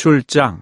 출장.